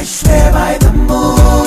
I swear by the moon.